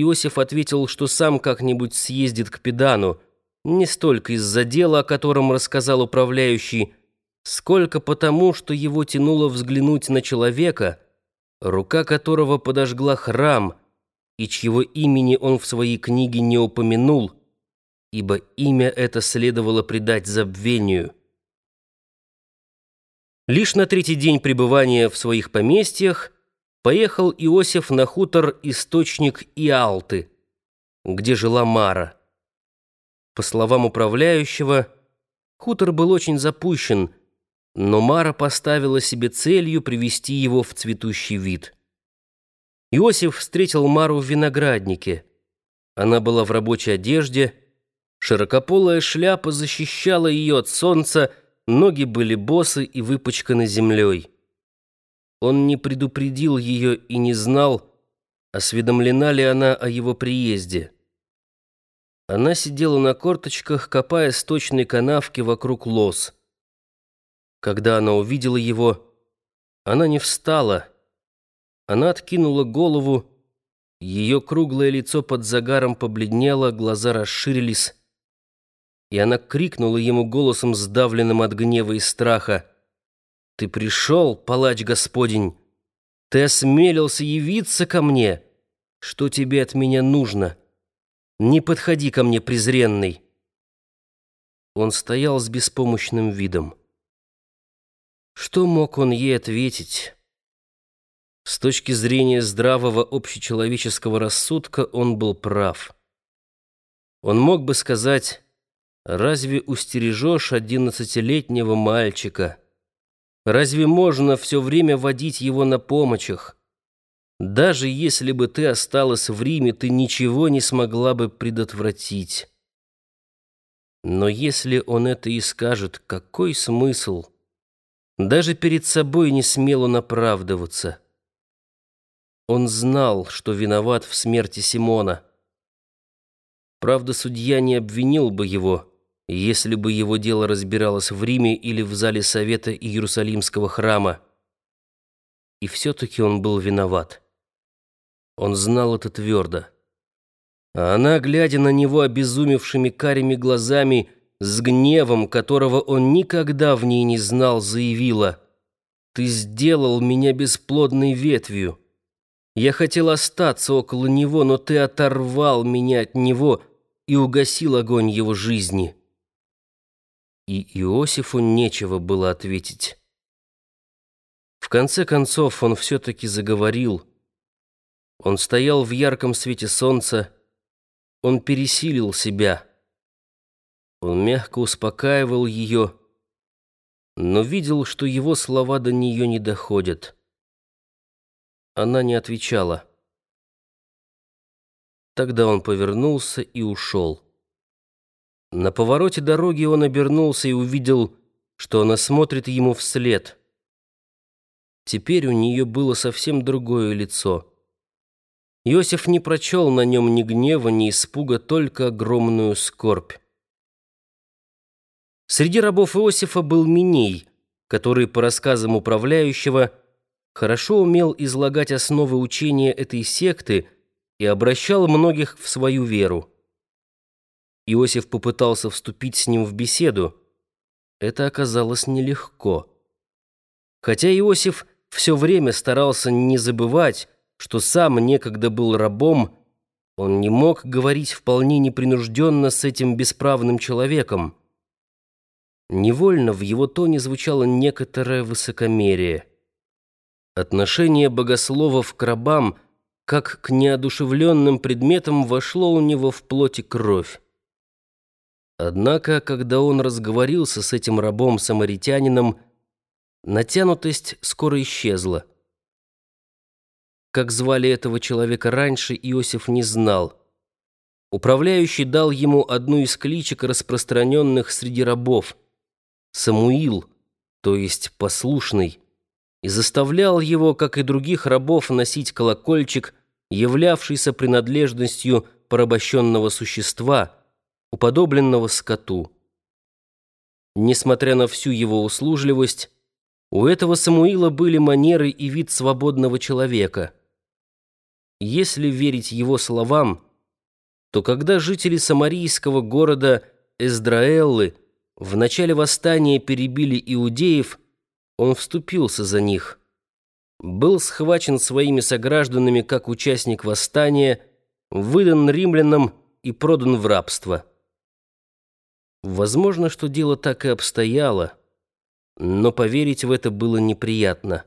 Иосиф ответил, что сам как-нибудь съездит к Педану, не столько из-за дела, о котором рассказал управляющий, сколько потому, что его тянуло взглянуть на человека, рука которого подожгла храм, и чьего имени он в своей книге не упомянул, ибо имя это следовало предать забвению. Лишь на третий день пребывания в своих поместьях поехал Иосиф на хутор Источник Иалты, где жила Мара. По словам управляющего, хутор был очень запущен, но Мара поставила себе целью привести его в цветущий вид. Иосиф встретил Мару в винограднике. Она была в рабочей одежде, широкополая шляпа защищала ее от солнца, ноги были босы и выпачканы землей. Он не предупредил ее и не знал, осведомлена ли она о его приезде. Она сидела на корточках, копая сточной канавки вокруг лос. Когда она увидела его, она не встала. Она откинула голову, ее круглое лицо под загаром побледнело, глаза расширились, и она крикнула ему голосом, сдавленным от гнева и страха. Ты пришел, палач Господень, ты осмелился явиться ко мне. Что тебе от меня нужно? Не подходи ко мне, презренный. Он стоял с беспомощным видом. Что мог он ей ответить? С точки зрения здравого общечеловеческого рассудка он был прав. Он мог бы сказать, разве устережешь одиннадцатилетнего мальчика? Разве можно все время водить его на помощах? Даже если бы ты осталась в Риме, ты ничего не смогла бы предотвратить. Но если он это и скажет, какой смысл? Даже перед собой не смел он. Он знал, что виноват в смерти Симона. Правда, судья не обвинил бы его, если бы его дело разбиралось в Риме или в зале совета Иерусалимского храма. И все-таки он был виноват. Он знал это твердо. А она, глядя на него обезумевшими карими глазами, с гневом, которого он никогда в ней не знал, заявила, «Ты сделал меня бесплодной ветвью. Я хотел остаться около него, но ты оторвал меня от него и угасил огонь его жизни» и Иосифу нечего было ответить. В конце концов он все-таки заговорил. Он стоял в ярком свете солнца, он пересилил себя. Он мягко успокаивал ее, но видел, что его слова до нее не доходят. Она не отвечала. Тогда он повернулся и ушел. На повороте дороги он обернулся и увидел, что она смотрит ему вслед. Теперь у нее было совсем другое лицо. Иосиф не прочел на нем ни гнева, ни испуга, только огромную скорбь. Среди рабов Иосифа был Миней, который, по рассказам управляющего, хорошо умел излагать основы учения этой секты и обращал многих в свою веру. Иосиф попытался вступить с ним в беседу. Это оказалось нелегко. Хотя Иосиф все время старался не забывать, что сам некогда был рабом, он не мог говорить вполне непринужденно с этим бесправным человеком. Невольно в его тоне звучало некоторое высокомерие. Отношение богословов к рабам, как к неодушевленным предметам, вошло у него в плоть и кровь. Однако, когда он разговорился с этим рабом-самаритянином, натянутость скоро исчезла. Как звали этого человека раньше, Иосиф не знал. Управляющий дал ему одну из кличек, распространенных среди рабов — Самуил, то есть послушный, и заставлял его, как и других рабов, носить колокольчик, являвшийся принадлежностью порабощенного существа — уподобленного скоту. Несмотря на всю его услужливость, у этого Самуила были манеры и вид свободного человека. Если верить его словам, то когда жители самарийского города Эздраэллы в начале восстания перебили иудеев, он вступился за них, был схвачен своими согражданами как участник восстания, выдан римлянам и продан в рабство. Возможно, что дело так и обстояло, но поверить в это было неприятно.